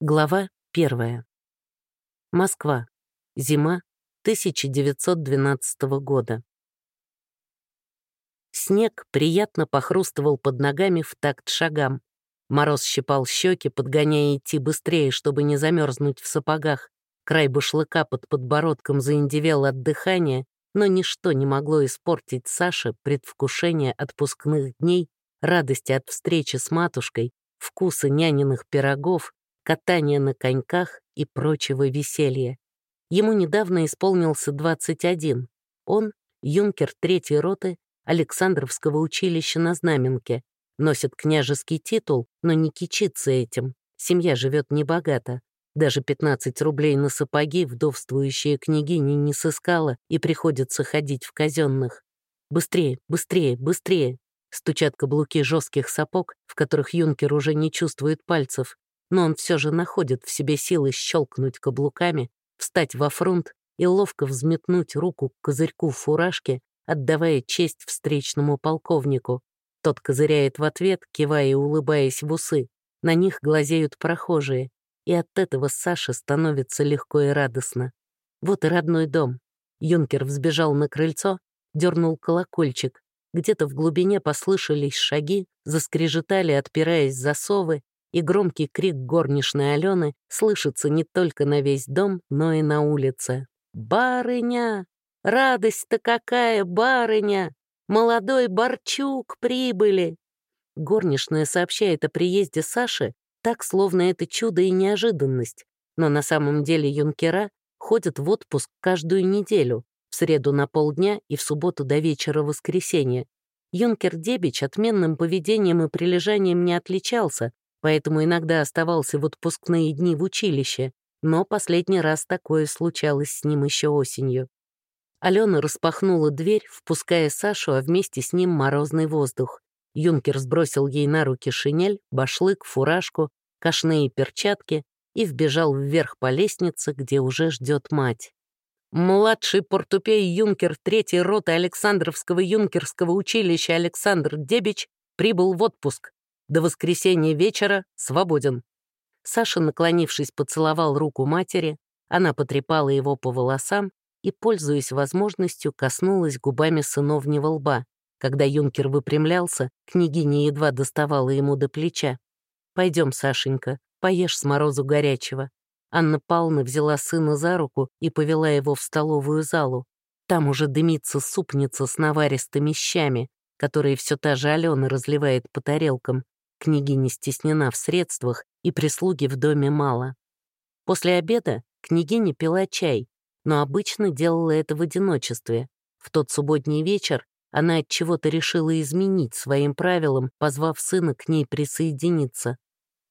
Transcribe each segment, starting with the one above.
Глава 1. Москва. Зима 1912 года. Снег приятно похрустывал под ногами в такт шагам. Мороз щипал щеки, подгоняя идти быстрее, чтобы не замерзнуть в сапогах. Край башлыка под подбородком заиндевел от дыхания, но ничто не могло испортить Саше предвкушение отпускных дней, радости от встречи с матушкой, вкуса няниных пирогов, катания на коньках и прочего веселья. Ему недавно исполнился 21. Он — юнкер третьей роты Александровского училища на Знаменке, носит княжеский титул, но не кичится этим. Семья живет небогато. Даже 15 рублей на сапоги вдовствующая княгиня не сыскала и приходится ходить в казенных. Быстрее, быстрее, быстрее. Стучат каблуки жестких сапог, в которых юнкер уже не чувствует пальцев но он все же находит в себе силы щелкнуть каблуками, встать во фронт и ловко взметнуть руку к козырьку фуражки, отдавая честь встречному полковнику. Тот козыряет в ответ, кивая и улыбаясь в усы. На них глазеют прохожие, и от этого Саше становится легко и радостно. Вот и родной дом. Юнкер взбежал на крыльцо, дернул колокольчик. Где-то в глубине послышались шаги, заскрежетали, отпираясь засовы, и громкий крик горничной Алены слышится не только на весь дом, но и на улице. «Барыня! Радость-то какая, барыня! Молодой Борчук прибыли!» Горничная сообщает о приезде Саши так, словно это чудо и неожиданность, но на самом деле юнкера ходят в отпуск каждую неделю, в среду на полдня и в субботу до вечера воскресенья. Юнкер Дебич отменным поведением и прилежанием не отличался, поэтому иногда оставался в отпускные дни в училище, но последний раз такое случалось с ним еще осенью. Алена распахнула дверь, впуская Сашу, а вместе с ним морозный воздух. Юнкер сбросил ей на руки шинель, башлык, фуражку, кошные перчатки и вбежал вверх по лестнице, где уже ждет мать. Младший портупей юнкер третьей роты Александровского юнкерского училища Александр Дебич прибыл в отпуск. До воскресенья вечера свободен». Саша, наклонившись, поцеловал руку матери, она потрепала его по волосам и, пользуясь возможностью, коснулась губами сыновнего лба. Когда юнкер выпрямлялся, княгиня едва доставала ему до плеча. «Пойдем, Сашенька, поешь с морозу горячего». Анна Павловна взяла сына за руку и повела его в столовую залу. Там уже дымится супница с наваристыми щами, которые все та же Алена разливает по тарелкам, Княгиня стеснена в средствах, и прислуги в доме мало. После обеда княгиня пила чай, но обычно делала это в одиночестве. В тот субботний вечер она от чего-то решила изменить своим правилам, позвав сына к ней присоединиться.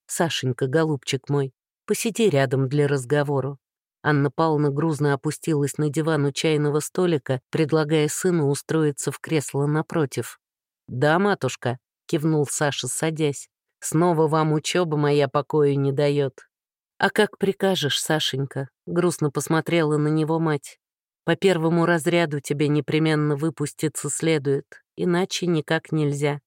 «Сашенька, голубчик мой, посиди рядом для разговора». Анна Павловна грузно опустилась на диван у чайного столика, предлагая сыну устроиться в кресло напротив. «Да, матушка», — кивнул Саша, садясь. «Снова вам учеба моя покою не дает». «А как прикажешь, Сашенька?» — грустно посмотрела на него мать. «По первому разряду тебе непременно выпуститься следует, иначе никак нельзя.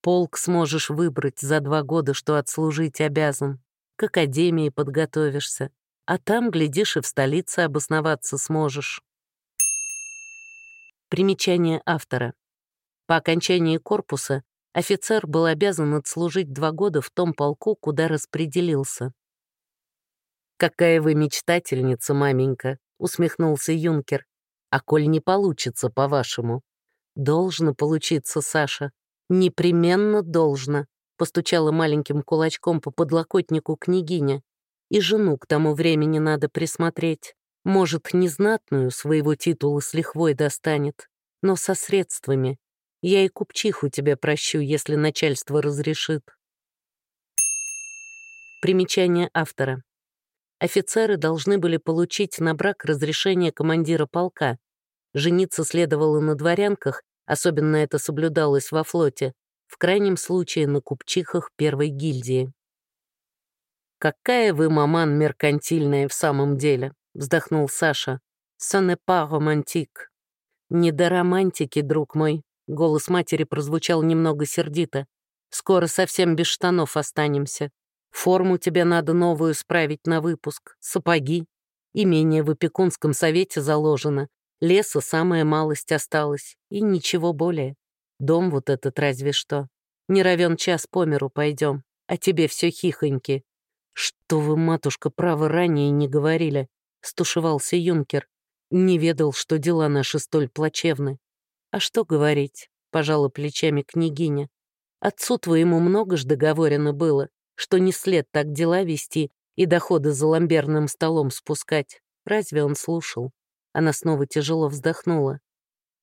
Полк сможешь выбрать за два года, что отслужить обязан. К академии подготовишься, а там, глядишь, и в столице обосноваться сможешь». Примечание автора. По окончании корпуса Офицер был обязан отслужить два года в том полку, куда распределился. «Какая вы мечтательница, маменька!» — усмехнулся юнкер. «А коль не получится, по-вашему?» «Должно получиться, Саша. Непременно должно», — постучала маленьким кулачком по подлокотнику княгиня. «И жену к тому времени надо присмотреть. Может, незнатную своего титула с лихвой достанет, но со средствами, я и купчиху тебе прощу, если начальство разрешит. Примечание автора. Офицеры должны были получить на брак разрешение командира полка. Жениться следовало на дворянках, особенно это соблюдалось во флоте, в крайнем случае на купчихах первой гильдии. «Какая вы, маман, меркантильная в самом деле», — вздохнул Саша. «Сонепа романтик». «Не до романтики, друг мой», Голос матери прозвучал немного сердито. «Скоро совсем без штанов останемся. Форму тебе надо новую справить на выпуск, сапоги. Имение в опекунском совете заложено, леса самая малость осталась, и ничего более. Дом вот этот разве что. Не равен час по миру пойдем, а тебе все хихоньки. Что вы, матушка, право ранее не говорили, стушевался юнкер. Не ведал, что дела наши столь плачевны. А что говорить, пожала плечами княгиня. Отцу твоему много ж договорено было, что не след так дела вести и доходы за ламберным столом спускать. Разве он слушал? Она снова тяжело вздохнула.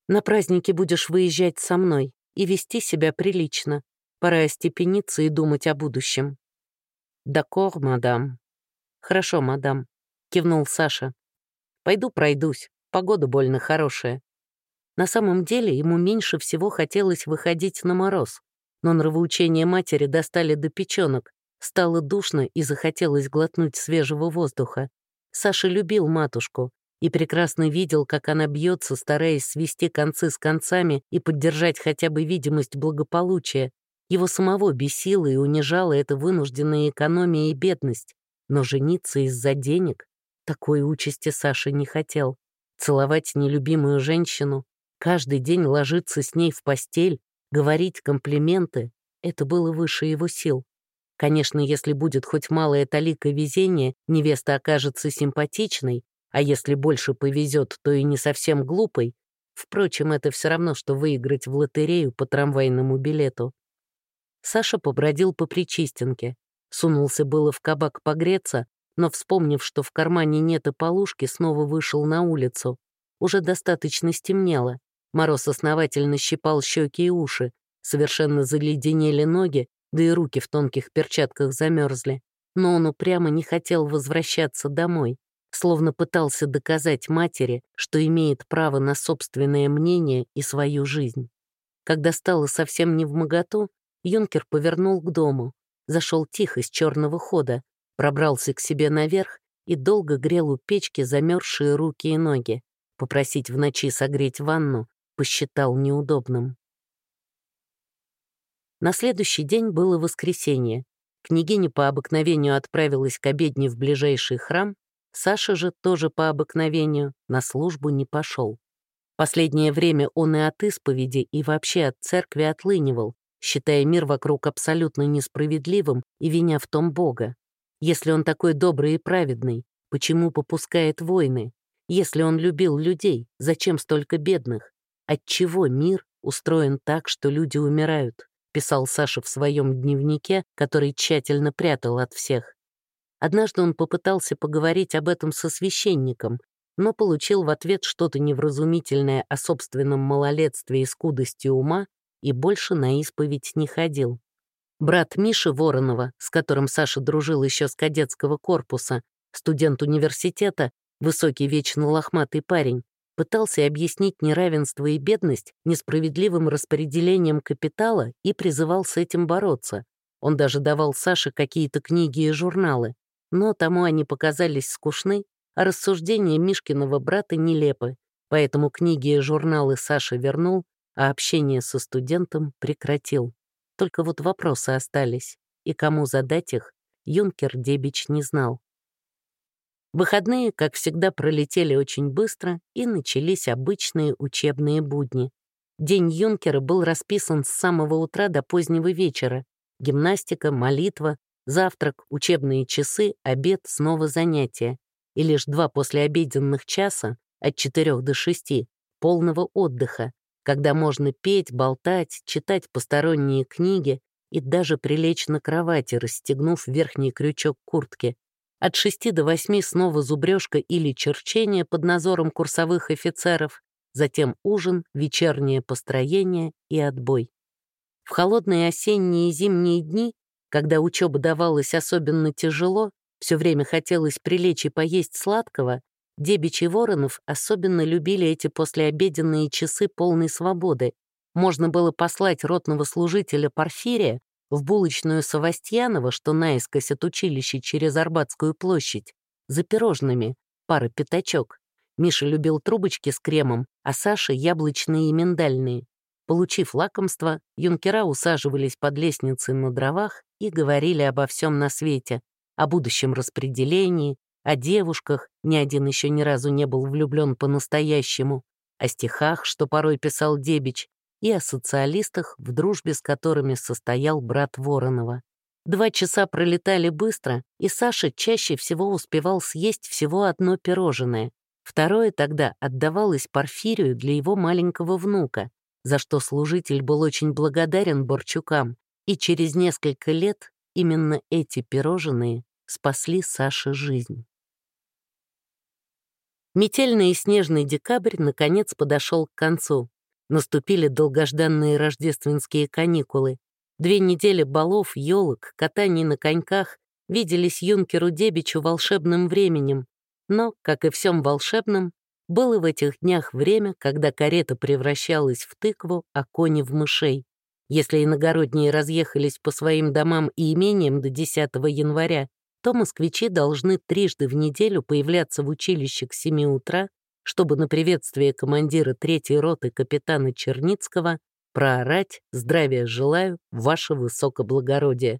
«На празднике будешь выезжать со мной и вести себя прилично. Пора остепениться и думать о будущем». «Дакор, мадам». «Хорошо, мадам», — кивнул Саша. «Пойду пройдусь, погода больно хорошая». На самом деле ему меньше всего хотелось выходить на мороз, но нравоучения матери достали до печенок, стало душно и захотелось глотнуть свежего воздуха. Саша любил матушку, и прекрасно видел, как она бьется, стараясь свести концы с концами и поддержать хотя бы видимость благополучия. Его самого бесило и унижало эта вынужденная экономия и бедность. Но жениться из-за денег такой участи Саша не хотел. Целовать нелюбимую женщину, каждый день ложиться с ней в постель, говорить комплименты — это было выше его сил. Конечно, если будет хоть малая талика везения, невеста окажется симпатичной, а если больше повезет, то и не совсем глупой. Впрочем, это все равно, что выиграть в лотерею по трамвайному билету. Саша побродил по Причистенке. Сунулся было в кабак погреться, но, вспомнив, что в кармане нет и полушки, снова вышел на улицу. Уже достаточно стемнело. Мороз основательно щипал щеки и уши. Совершенно заледенели ноги, да и руки в тонких перчатках замерзли. Но он упрямо не хотел возвращаться домой словно пытался доказать матери, что имеет право на собственное мнение и свою жизнь. Когда стало совсем не в моготу, юнкер повернул к дому, зашел тихо с черного хода, пробрался к себе наверх и долго грел у печки замерзшие руки и ноги. Попросить в ночи согреть ванну посчитал неудобным. На следующий день было воскресенье. Княгиня по обыкновению отправилась к обедне в ближайший храм, Саша же тоже по обыкновению на службу не пошел. Последнее время он и от исповеди, и вообще от церкви отлынивал, считая мир вокруг абсолютно несправедливым и виня в том Бога. Если он такой добрый и праведный, почему попускает войны? Если он любил людей, зачем столько бедных? Отчего мир устроен так, что люди умирают? Писал Саша в своем дневнике, который тщательно прятал от всех. Однажды он попытался поговорить об этом со священником, но получил в ответ что-то невразумительное о собственном малолетстве и скудости ума и больше на исповедь не ходил. Брат Миши Воронова, с которым Саша дружил еще с кадетского корпуса, студент университета, высокий вечно лохматый парень, пытался объяснить неравенство и бедность несправедливым распределением капитала и призывал с этим бороться. Он даже давал Саше какие-то книги и журналы но тому они показались скучны, а рассуждения Мишкиного брата нелепы, поэтому книги и журналы Саша вернул, а общение со студентом прекратил. Только вот вопросы остались, и кому задать их, юнкер Дебич не знал. Выходные, как всегда, пролетели очень быстро, и начались обычные учебные будни. День юнкера был расписан с самого утра до позднего вечера. Гимнастика, молитва, Завтрак, учебные часы, обед, снова занятия. И лишь два послеобеденных часа, от четырех до шести, полного отдыха, когда можно петь, болтать, читать посторонние книги и даже прилечь на кровати, расстегнув верхний крючок куртки. От шести до восьми снова зубрежка или черчение под надзором курсовых офицеров, затем ужин, вечернее построение и отбой. В холодные осенние и зимние дни когда учеба давалась особенно тяжело, все время хотелось прилечь и поесть сладкого, Дебич Воронов особенно любили эти послеобеденные часы полной свободы. Можно было послать ротного служителя Порфирия в булочную Савастьянова, что наискось от училища через Арбатскую площадь, за пирожными, пара пятачок. Миша любил трубочки с кремом, а Саша — яблочные и миндальные. Получив лакомство, юнкера усаживались под лестницей на дровах и говорили обо всем на свете, о будущем распределении, о девушках, ни один еще ни разу не был влюблен по-настоящему, о стихах, что порой писал Дебич, и о социалистах, в дружбе с которыми состоял брат Воронова. Два часа пролетали быстро, и Саша чаще всего успевал съесть всего одно пирожное. Второе тогда отдавалось Порфирию для его маленького внука, за что служитель был очень благодарен Борчукам, и через несколько лет именно эти пирожные спасли Саше жизнь. Метельный и снежный декабрь наконец подошел к концу. Наступили долгожданные рождественские каникулы. Две недели балов, елок, катаний на коньках виделись юнкеру Дебичу волшебным временем. Но, как и всем волшебным, было в этих днях время, когда карета превращалась в тыкву, а кони в мышей. Если иногородние разъехались по своим домам и имениям до 10 января, то москвичи должны трижды в неделю появляться в училище к 7 утра, чтобы на приветствие командира третьей роты капитана Черницкого проорать «Здравия желаю, ваше высокоблагородие».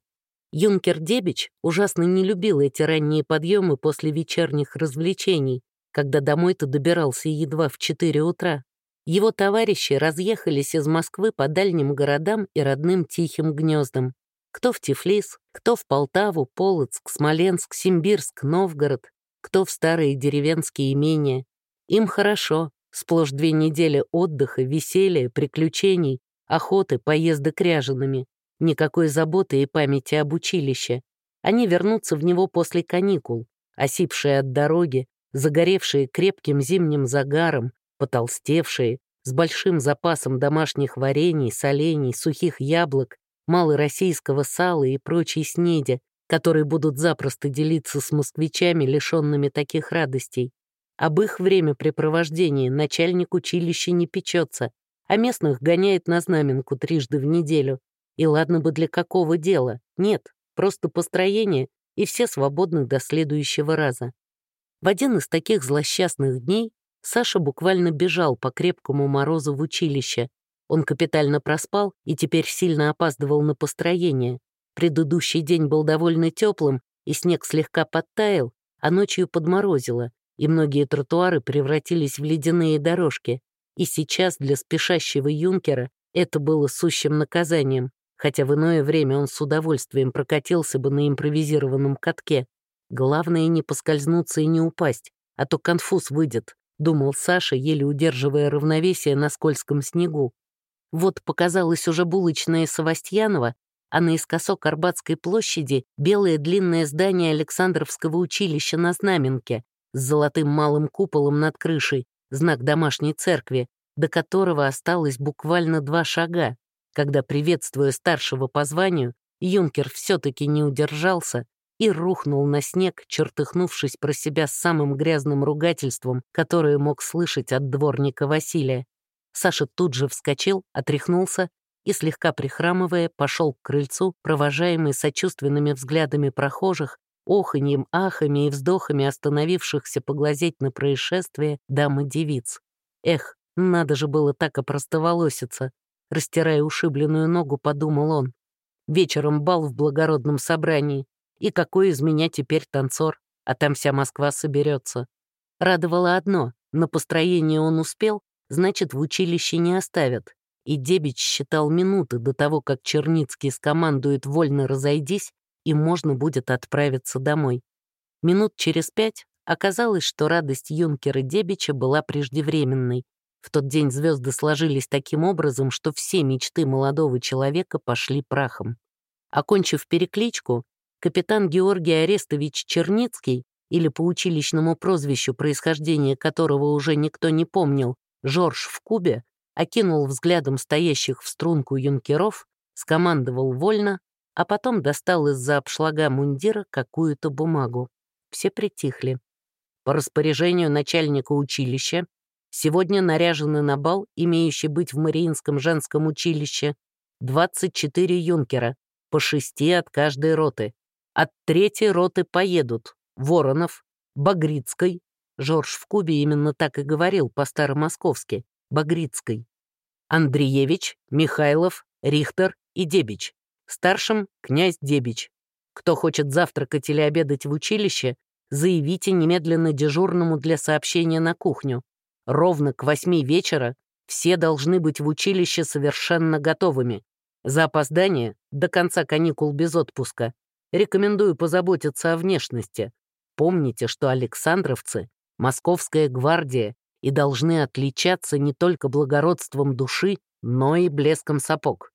Юнкер Дебич ужасно не любил эти ранние подъемы после вечерних развлечений, когда домой-то добирался едва в 4 утра. Его товарищи разъехались из Москвы по дальним городам и родным тихим гнездам. Кто в Тифлис, кто в Полтаву, Полоцк, Смоленск, Симбирск, Новгород, кто в старые деревенские имения. Им хорошо, сплошь две недели отдыха, веселья, приключений, охоты, поездок ряжеными, никакой заботы и памяти об училище. Они вернутся в него после каникул, осипшие от дороги, загоревшие крепким зимним загаром, потолстевшие, с большим запасом домашних варений, солений, сухих яблок, малороссийского сала и прочей снеди, которые будут запросто делиться с москвичами, лишенными таких радостей. Об их времяпрепровождении начальник училища не печется, а местных гоняет на знаменку трижды в неделю. И ладно бы для какого дела, нет, просто построение, и все свободны до следующего раза. В один из таких злосчастных дней Саша буквально бежал по крепкому морозу в училище. Он капитально проспал и теперь сильно опаздывал на построение. Предыдущий день был довольно теплым, и снег слегка подтаял, а ночью подморозило, и многие тротуары превратились в ледяные дорожки. И сейчас для спешащего юнкера это было сущим наказанием, хотя в иное время он с удовольствием прокатился бы на импровизированном катке. Главное не поскользнуться и не упасть, а то конфуз выйдет, думал Саша, еле удерживая равновесие на скользком снегу. Вот показалось уже булочная Савастьянова, а наискосок Арбатской площади белое длинное здание Александровского училища на Знаменке с золотым малым куполом над крышей, знак домашней церкви, до которого осталось буквально два шага, когда, приветствуя старшего по званию, юнкер все-таки не удержался и рухнул на снег, чертыхнувшись про себя самым грязным ругательством, которое мог слышать от дворника Василия. Саша тут же вскочил, отряхнулся и, слегка прихрамывая, пошел к крыльцу, провожаемый сочувственными взглядами прохожих, оханьем, ахами и вздохами остановившихся поглазеть на происшествие дамы-девиц. Эх, надо же было так опростоволоситься. Растирая ушибленную ногу, подумал он. Вечером бал в благородном собрании. И какой из меня теперь танцор, а там вся Москва соберется. Радовало одно — на построение он успел, значит, в училище не оставят. И Дебич считал минуты до того, как Черницкий скомандует «вольно разойдись», и можно будет отправиться домой. Минут через пять оказалось, что радость юнкера Дебича была преждевременной. В тот день звезды сложились таким образом, что все мечты молодого человека пошли прахом. Окончив перекличку, капитан Георгий Арестович Черницкий, или по училищному прозвищу, происхождение которого уже никто не помнил, Жорж в Кубе, окинул взглядом стоящих в струнку юнкеров, скомандовал вольно, а потом достал из-за обшлага мундира какую-то бумагу. Все притихли. По распоряжению начальника училища сегодня наряжены на бал, имеющий быть в Мариинском женском училище, 24 юнкера, по шести от каждой роты. От третьей роты поедут Воронов, Багрицкой, Жорж в Кубе именно так и говорил по-старомосковски. Багрицкой. Андреевич, Михайлов, Рихтер и Дебич. Старшим — князь Дебич. Кто хочет завтракать или обедать в училище, заявите немедленно дежурному для сообщения на кухню. Ровно к восьми вечера все должны быть в училище совершенно готовыми. За опоздание до конца каникул без отпуска. Рекомендую позаботиться о внешности. Помните, что Александровцы — Московская гвардия и должны отличаться не только благородством души, но и блеском сапог.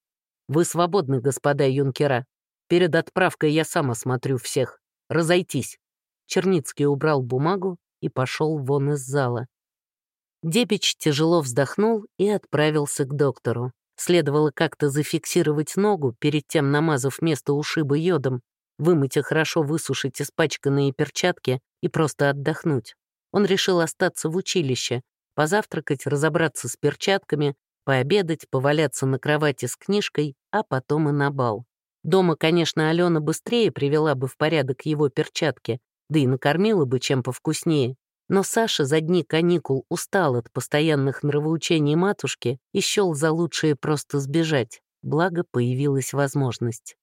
Вы свободны, господа юнкера. Перед отправкой я сам осмотрю всех. Разойтись». Черницкий убрал бумагу и пошел вон из зала. Дебич тяжело вздохнул и отправился к доктору. Следовало как-то зафиксировать ногу, перед тем намазав место ушиба йодом, вымыть и хорошо высушить испачканные перчатки и просто отдохнуть. Он решил остаться в училище, позавтракать, разобраться с перчатками, пообедать, поваляться на кровати с книжкой, а потом и на бал. Дома, конечно, Алена быстрее привела бы в порядок его перчатки, да и накормила бы чем повкуснее. Но Саша за дни каникул устал от постоянных нравоучений матушки и счел за лучшее просто сбежать, благо появилась возможность.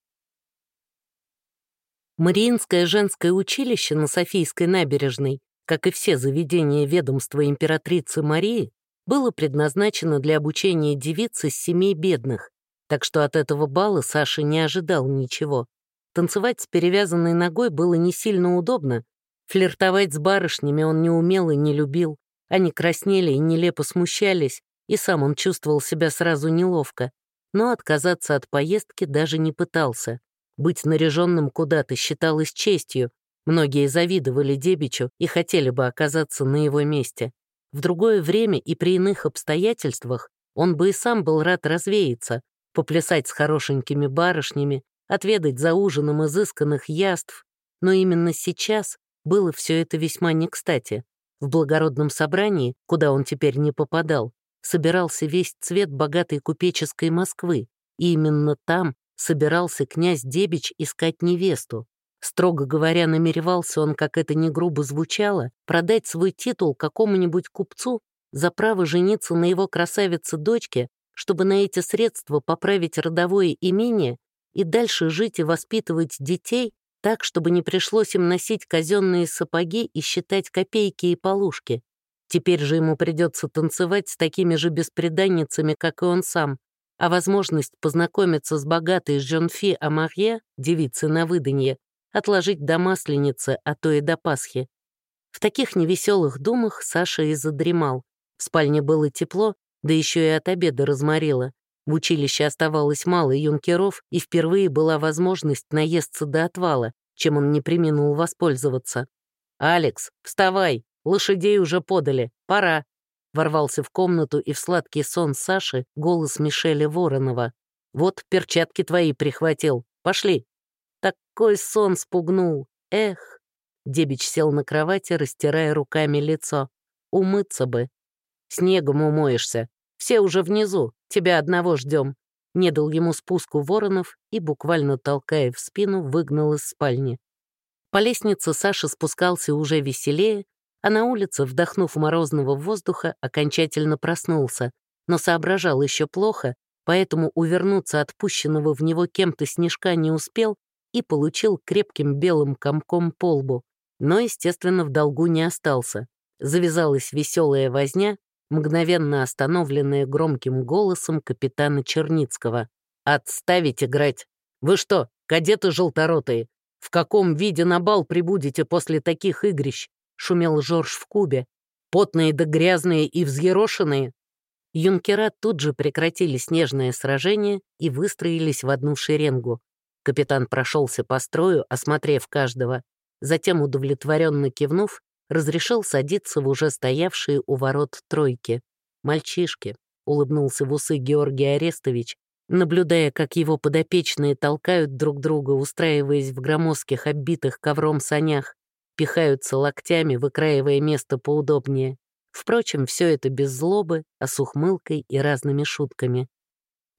Мариинское женское училище на Софийской набережной, как и все заведения ведомства императрицы Марии, было предназначено для обучения девиц из семей бедных, так что от этого бала Саша не ожидал ничего. Танцевать с перевязанной ногой было не сильно удобно, флиртовать с барышнями он не умел и не любил, они краснели и нелепо смущались, и сам он чувствовал себя сразу неловко, но отказаться от поездки даже не пытался. Быть наряженным куда-то считалось честью, многие завидовали Дебичу и хотели бы оказаться на его месте. В другое время и при иных обстоятельствах он бы и сам был рад развеяться, поплясать с хорошенькими барышнями, отведать за ужином изысканных яств, но именно сейчас было все это весьма не кстати. В благородном собрании, куда он теперь не попадал, собирался весь цвет богатой купеческой Москвы, и именно там собирался князь Дебич искать невесту. Строго говоря, намеревался он, как это не грубо звучало, продать свой титул какому-нибудь купцу за право жениться на его красавице-дочке, чтобы на эти средства поправить родовое имение и дальше жить и воспитывать детей так, чтобы не пришлось им носить казенные сапоги и считать копейки и полушки. Теперь же ему придется танцевать с такими же беспреданницами, как и он сам, а возможность познакомиться с богатой Жонфи Амарье, девицей на выданье, отложить до Масленицы, а то и до Пасхи. В таких невеселых думах Саша и задремал. В спальне было тепло, да еще и от обеда разморило. В училище оставалось мало юнкеров, и впервые была возможность наесться до отвала, чем он не приминул воспользоваться. «Алекс, вставай! Лошадей уже подали. Пора!» Ворвался в комнату и в сладкий сон Саши голос Мишеля Воронова. «Вот перчатки твои прихватил. Пошли!» Такой сон спугнул. Эх. Дебич сел на кровати, растирая руками лицо. Умыться бы. Снегом умоешься. Все уже внизу. Тебя одного ждем. Не дал ему спуску воронов и, буквально толкая в спину, выгнал из спальни. По лестнице Саша спускался уже веселее, а на улице, вдохнув морозного воздуха, окончательно проснулся, но соображал еще плохо, поэтому увернуться от пущенного в него кем-то снежка не успел и получил крепким белым комком по лбу. Но, естественно, в долгу не остался. Завязалась веселая возня, мгновенно остановленная громким голосом капитана Черницкого. «Отставить играть! Вы что, кадеты желторотые? В каком виде на бал прибудете после таких игрищ?» — шумел Жорж в кубе. «Потные да грязные и взъерошенные?» Юнкера тут же прекратили снежное сражение и выстроились в одну шеренгу. Капитан прошелся по строю, осмотрев каждого, затем, удовлетворенно кивнув, разрешил садиться в уже стоявшие у ворот тройки. «Мальчишки», — улыбнулся в усы Георгий Арестович, наблюдая, как его подопечные толкают друг друга, устраиваясь в громоздких, оббитых ковром санях, пихаются локтями, выкраивая место поудобнее. Впрочем, все это без злобы, а с ухмылкой и разными шутками.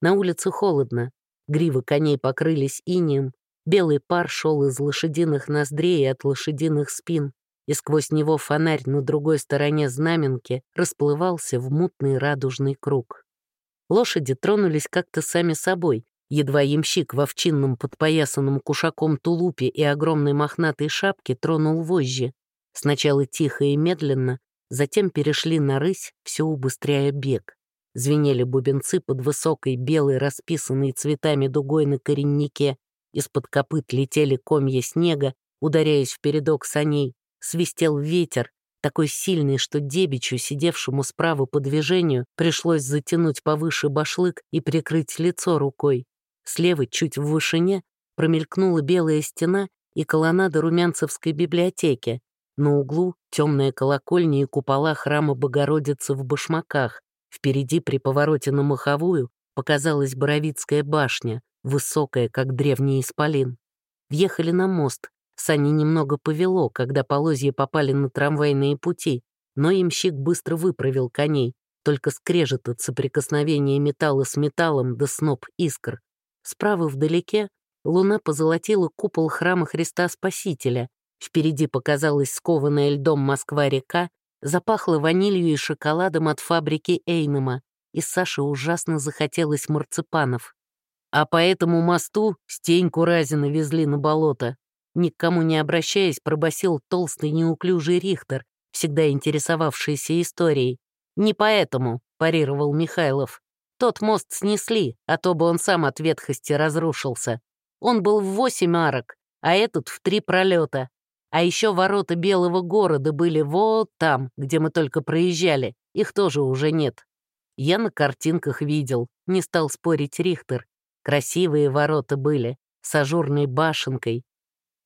На улице холодно, Гривы коней покрылись инием, белый пар шел из лошадиных ноздрей и от лошадиных спин, и сквозь него фонарь на другой стороне знаменки расплывался в мутный радужный круг. Лошади тронулись как-то сами собой, едва ямщик в овчинном подпоясанном кушаком тулупе и огромной мохнатой шапке тронул вожжи. Сначала тихо и медленно, затем перешли на рысь, все убыстряя бег. Звенели бубенцы под высокой белой, расписанной цветами дугой на кореннике. Из-под копыт летели комья снега, ударяясь в передок саней. Свистел ветер, такой сильный, что дебичу, сидевшему справа по движению, пришлось затянуть повыше башлык и прикрыть лицо рукой. Слева, чуть в вышине, промелькнула белая стена и колоннада Румянцевской библиотеки. На углу темная колокольня и купола храма Богородицы в башмаках. Впереди, при повороте на Маховую, показалась Боровицкая башня, высокая, как древний исполин. Въехали на мост. Сани немного повело, когда полозья попали на трамвайные пути, но имщик быстро выправил коней, только скрежет от соприкосновения металла с металлом да сноп искр. Справа вдалеке луна позолотила купол храма Христа Спасителя, впереди показалась скованная льдом Москва-река, запахло ванилью и шоколадом от фабрики Эйнема, и Саше ужасно захотелось марципанов. А по этому мосту Стеньку Разина везли на болото. Никому не обращаясь, пробасил толстый неуклюжий Рихтер, всегда интересовавшийся историей. «Не поэтому», — парировал Михайлов. «Тот мост снесли, а то бы он сам от ветхости разрушился. Он был в восемь арок, а этот в три пролета. А еще ворота Белого города были вот там, где мы только проезжали. Их тоже уже нет. Я на картинках видел, не стал спорить Рихтер. Красивые ворота были, с ажурной башенкой.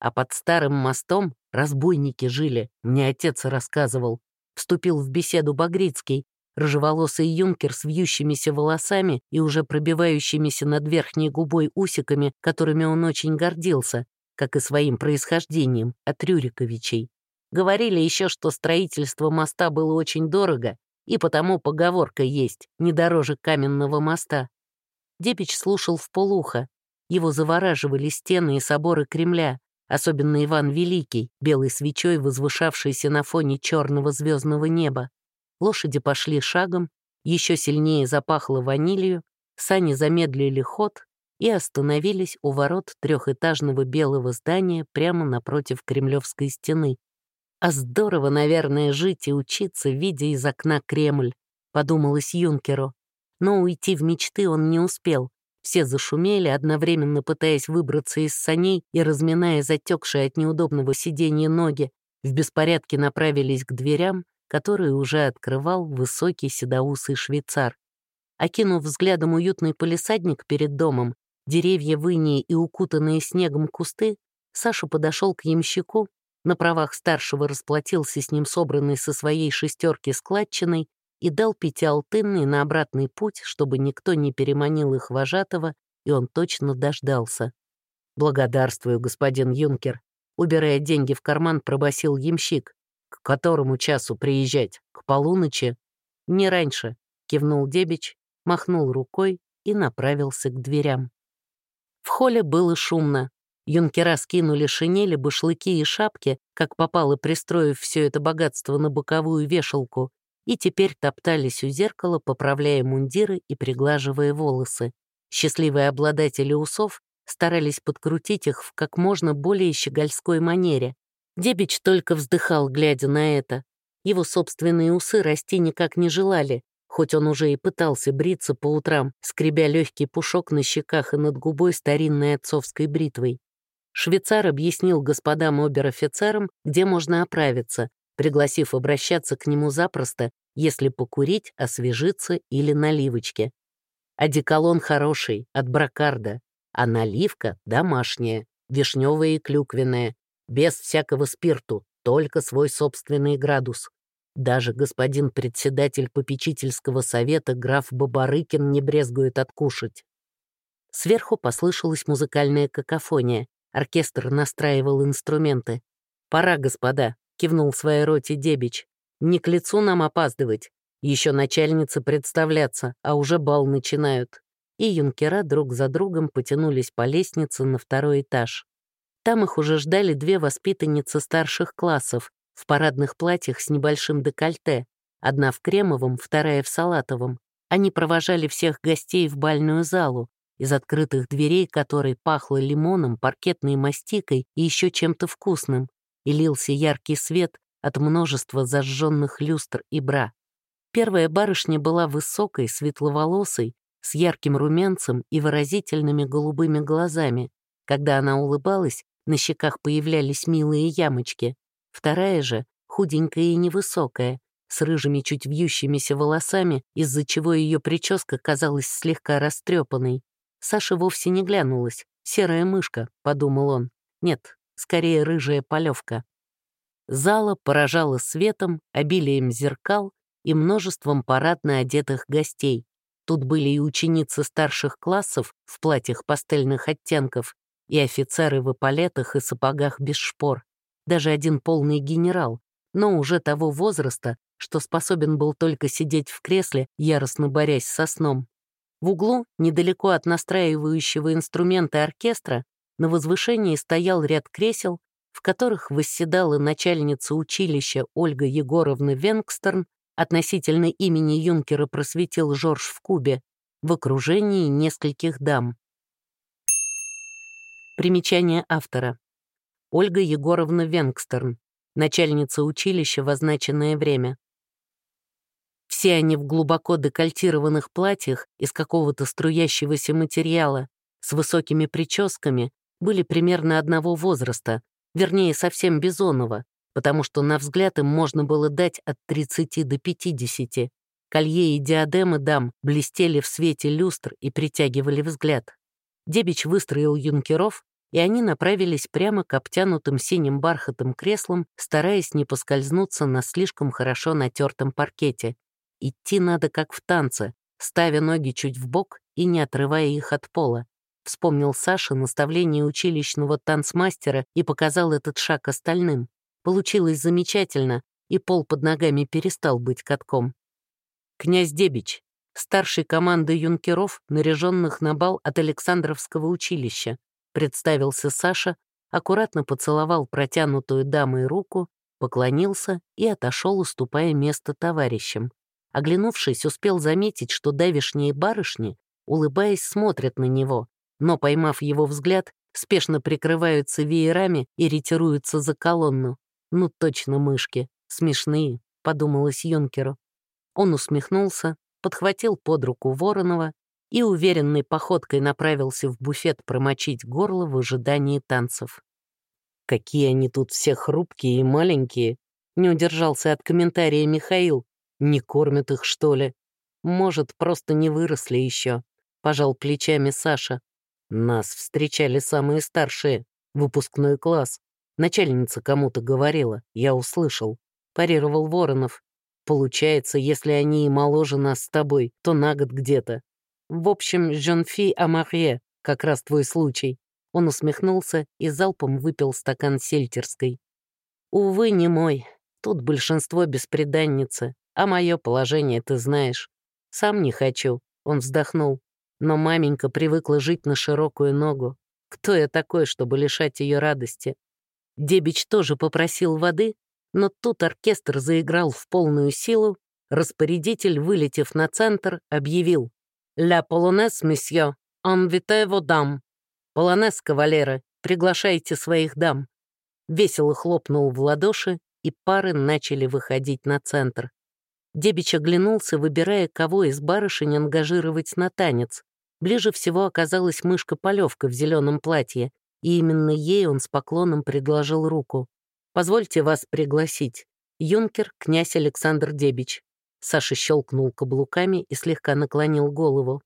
А под старым мостом разбойники жили, мне отец рассказывал. Вступил в беседу Багрицкий, рыжеволосый юнкер с вьющимися волосами и уже пробивающимися над верхней губой усиками, которыми он очень гордился, как и своим происхождением, от Рюриковичей. Говорили еще, что строительство моста было очень дорого, и потому поговорка есть, не дороже каменного моста. Депич слушал в полухо. Его завораживали стены и соборы Кремля, особенно Иван Великий, белой свечой возвышавшийся на фоне черного звездного неба. Лошади пошли шагом, еще сильнее запахло ванилью, сани замедлили ход, и остановились у ворот трехэтажного белого здания прямо напротив Кремлевской стены. А здорово, наверное, жить и учиться, видя из окна Кремль, подумалось юнкеру. Но уйти в мечты он не успел. Все зашумели, одновременно пытаясь выбраться из саней и разминая затекшие от неудобного сидения ноги, в беспорядке направились к дверям, которые уже открывал высокий седоусый швейцар. Окинув взглядом уютный полисадник перед домом, деревья в и укутанные снегом кусты, Саша подошел к ямщику, на правах старшего расплатился с ним собранный со своей шестерки складчиной и дал пятиалтынный на обратный путь, чтобы никто не переманил их вожатого, и он точно дождался. «Благодарствую, господин юнкер», убирая деньги в карман, пробасил ямщик. «К которому часу приезжать? К полуночи?» «Не раньше», — кивнул Дебич, махнул рукой и направился к дверям. В холле было шумно. Юнкера скинули шинели, башлыки и шапки, как попало, пристроив все это богатство на боковую вешалку, и теперь топтались у зеркала, поправляя мундиры и приглаживая волосы. Счастливые обладатели усов старались подкрутить их в как можно более щегольской манере. Дебич только вздыхал, глядя на это. Его собственные усы расти никак не желали, хоть он уже и пытался бриться по утрам, скребя легкий пушок на щеках и над губой старинной отцовской бритвой. Швейцар объяснил господам обер-офицерам, где можно оправиться, пригласив обращаться к нему запросто, если покурить, освежиться или наливочки. Одеколон хороший, от бракарда, а наливка домашняя, вишневая и клюквенная, без всякого спирту, только свой собственный градус. Даже господин председатель попечительского совета граф Бабарыкин не брезгует откушать. Сверху послышалась музыкальная какофония. Оркестр настраивал инструменты. «Пора, господа», — кивнул своей роте Дебич. «Не к лицу нам опаздывать. Еще начальницы представляться, а уже бал начинают». И юнкера друг за другом потянулись по лестнице на второй этаж. Там их уже ждали две воспитанницы старших классов, в парадных платьях с небольшим декольте, одна в кремовом, вторая в салатовом. Они провожали всех гостей в бальную залу, из открытых дверей которой пахло лимоном, паркетной мастикой и еще чем-то вкусным, и лился яркий свет от множества зажженных люстр и бра. Первая барышня была высокой, светловолосой, с ярким румянцем и выразительными голубыми глазами. Когда она улыбалась, на щеках появлялись милые ямочки. Вторая же, худенькая и невысокая, с рыжими чуть вьющимися волосами, из-за чего ее прическа казалась слегка растрепанной. Саша вовсе не глянулась. «Серая мышка», — подумал он. Нет, скорее рыжая полевка. Зала поражала светом, обилием зеркал и множеством парадно одетых гостей. Тут были и ученицы старших классов в платьях пастельных оттенков, и офицеры в эполетах и сапогах без шпор, даже один полный генерал, но уже того возраста, что способен был только сидеть в кресле, яростно борясь со сном. В углу, недалеко от настраивающего инструменты оркестра, на возвышении стоял ряд кресел, в которых восседала начальница училища Ольга Егоровна Венгстерн, относительно имени юнкера просветил Жорж в Кубе, в окружении нескольких дам. Примечание автора. Ольга Егоровна Венгстерн, начальница училища в означенное время. Все они в глубоко декольтированных платьях из какого-то струящегося материала, с высокими прическами, были примерно одного возраста, вернее, совсем бизонова, потому что на взгляд им можно было дать от 30 до 50. Колье и диадемы дам блестели в свете люстр и притягивали взгляд. Дебич выстроил юнкеров, и они направились прямо к обтянутым синим бархатом креслам, стараясь не поскользнуться на слишком хорошо натертом паркете. Идти надо как в танце, ставя ноги чуть в бок и не отрывая их от пола. Вспомнил Саша наставление училищного танцмастера и показал этот шаг остальным. Получилось замечательно, и пол под ногами перестал быть катком. Князь Дебич, старший команды юнкеров, наряженных на бал от Александровского училища, представился Саша, аккуратно поцеловал протянутую дамой руку, поклонился и отошел, уступая место товарищам. Оглянувшись, успел заметить, что давишние барышни, улыбаясь, смотрят на него, но, поймав его взгляд, спешно прикрываются веерами и ретируются за колонну. «Ну точно мышки, смешные», — подумалось юнкеру. Он усмехнулся, подхватил под руку Воронова и уверенной походкой направился в буфет промочить горло в ожидании танцев. «Какие они тут все хрупкие и маленькие!» — не удержался от комментария Михаил. «Не кормят их, что ли?» «Может, просто не выросли еще», — пожал плечами Саша. Нас встречали самые старшие, выпускной класс. Начальница кому-то говорила, я услышал. Парировал Воронов. Получается, если они и моложе нас с тобой, то на год где-то. В общем, Жонфи Амарье, как раз твой случай. Он усмехнулся и залпом выпил стакан сельтерской. Увы, не мой. Тут большинство беспреданницы, а мое положение ты знаешь. Сам не хочу. Он вздохнул. Но маменька привыкла жить на широкую ногу. Кто я такой, чтобы лишать ее радости? Дебич тоже попросил воды, но тут оркестр заиграл в полную силу, распорядитель, вылетев на центр, объявил «Ля полонез, месье, анвите дам». «Полонез, кавалеры, приглашайте своих дам». Весело хлопнул в ладоши, и пары начали выходить на центр. Дебич оглянулся, выбирая, кого из барышень ангажировать на танец. Ближе всего оказалась мышка-полевка в зеленом платье, и именно ей он с поклоном предложил руку. «Позвольте вас пригласить. Юнкер, князь Александр Дебич». Саша щелкнул каблуками и слегка наклонил голову.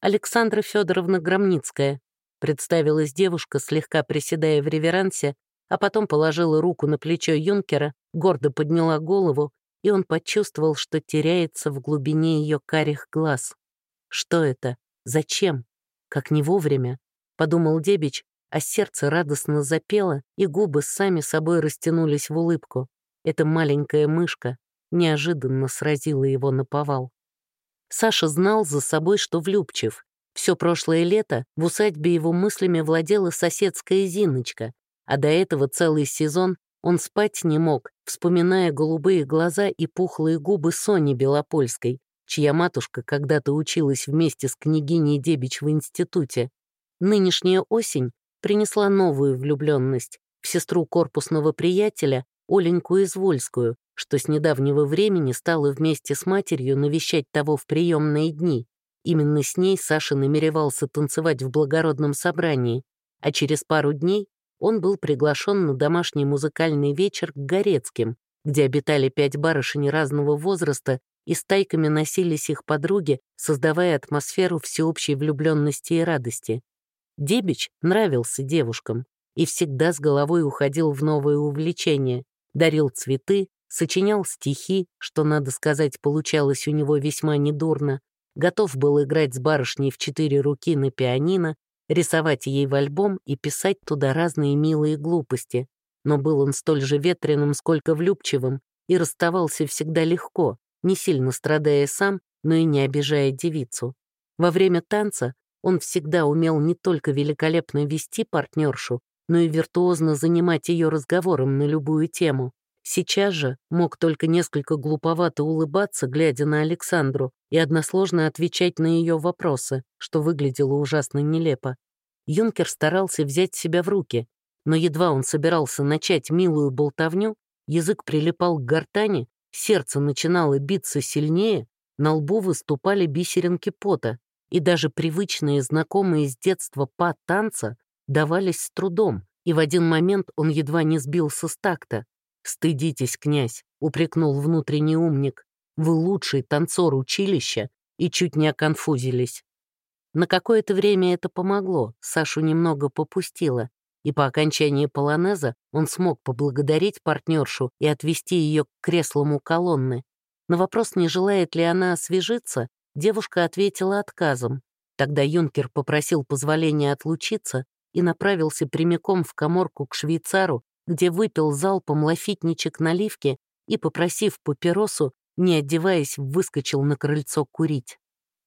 «Александра Федоровна Громницкая», — представилась девушка, слегка приседая в реверансе, а потом положила руку на плечо юнкера, гордо подняла голову, и он почувствовал, что теряется в глубине ее карих глаз. Что это? Зачем? Как не вовремя? Подумал Дебич, а сердце радостно запело, и губы сами собой растянулись в улыбку. Эта маленькая мышка неожиданно сразила его на повал. Саша знал за собой, что влюбчив. Все прошлое лето в усадьбе его мыслями владела соседская Зиночка, а до этого целый сезон он спать не мог, вспоминая голубые глаза и пухлые губы Сони Белопольской, чья матушка когда-то училась вместе с княгиней Дебич в институте. Нынешняя осень принесла новую влюбленность в сестру корпусного приятеля Оленьку Извольскую, что с недавнего времени стала вместе с матерью навещать того в приемные дни. Именно с ней Саша намеревался танцевать в благородном собрании, а через пару дней он был приглашен на домашний музыкальный вечер к Горецким, где обитали пять барышень разного возраста и стайками носились их подруги, создавая атмосферу всеобщей влюбленности и радости. Дебич нравился девушкам и всегда с головой уходил в новые увлечения, дарил цветы, сочинял стихи, что, надо сказать, получалось у него весьма недурно, готов был играть с барышней в четыре руки на пианино, рисовать ей в альбом и писать туда разные милые глупости. Но был он столь же ветреным, сколько влюбчивым, и расставался всегда легко, не сильно страдая сам, но и не обижая девицу. Во время танца он всегда умел не только великолепно вести партнершу, но и виртуозно занимать ее разговором на любую тему. Сейчас же мог только несколько глуповато улыбаться, глядя на Александру, и односложно отвечать на ее вопросы, что выглядело ужасно нелепо. Юнкер старался взять себя в руки, но едва он собирался начать милую болтовню, язык прилипал к гортани, сердце начинало биться сильнее, на лбу выступали бисеринки пота, и даже привычные, знакомые с детства па танца давались с трудом, и в один момент он едва не сбился с такта. «Стыдитесь, князь», — упрекнул внутренний умник. «Вы лучший танцор училища» и чуть не оконфузились. На какое-то время это помогло, Сашу немного попустило, и по окончании полонеза он смог поблагодарить партнершу и отвести ее к креслам у колонны. На вопрос, не желает ли она освежиться, девушка ответила отказом. Тогда юнкер попросил позволения отлучиться и направился прямиком в коморку к швейцару, где выпил залпом лафитничек наливки и, попросив папиросу, не одеваясь, выскочил на крыльцо курить.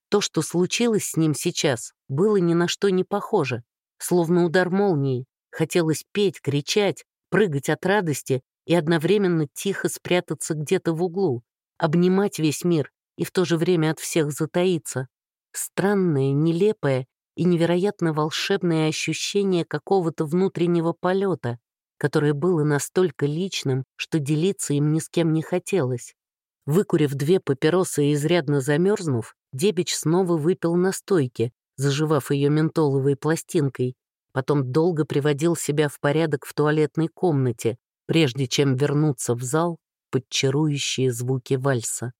То, что случилось с ним сейчас, было ни на что не похоже, словно удар молнии. Хотелось петь, кричать, прыгать от радости и одновременно тихо спрятаться где-то в углу, обнимать весь мир и в то же время от всех затаиться. Странное, нелепое и невероятно волшебное ощущение какого-то внутреннего полета, которое было настолько личным, что делиться им ни с кем не хотелось. Выкурив две папиросы и изрядно замерзнув, Дебич снова выпил настойки, заживав ее ментоловой пластинкой, потом долго приводил себя в порядок в туалетной комнате, прежде чем вернуться в зал под чарующие звуки вальса.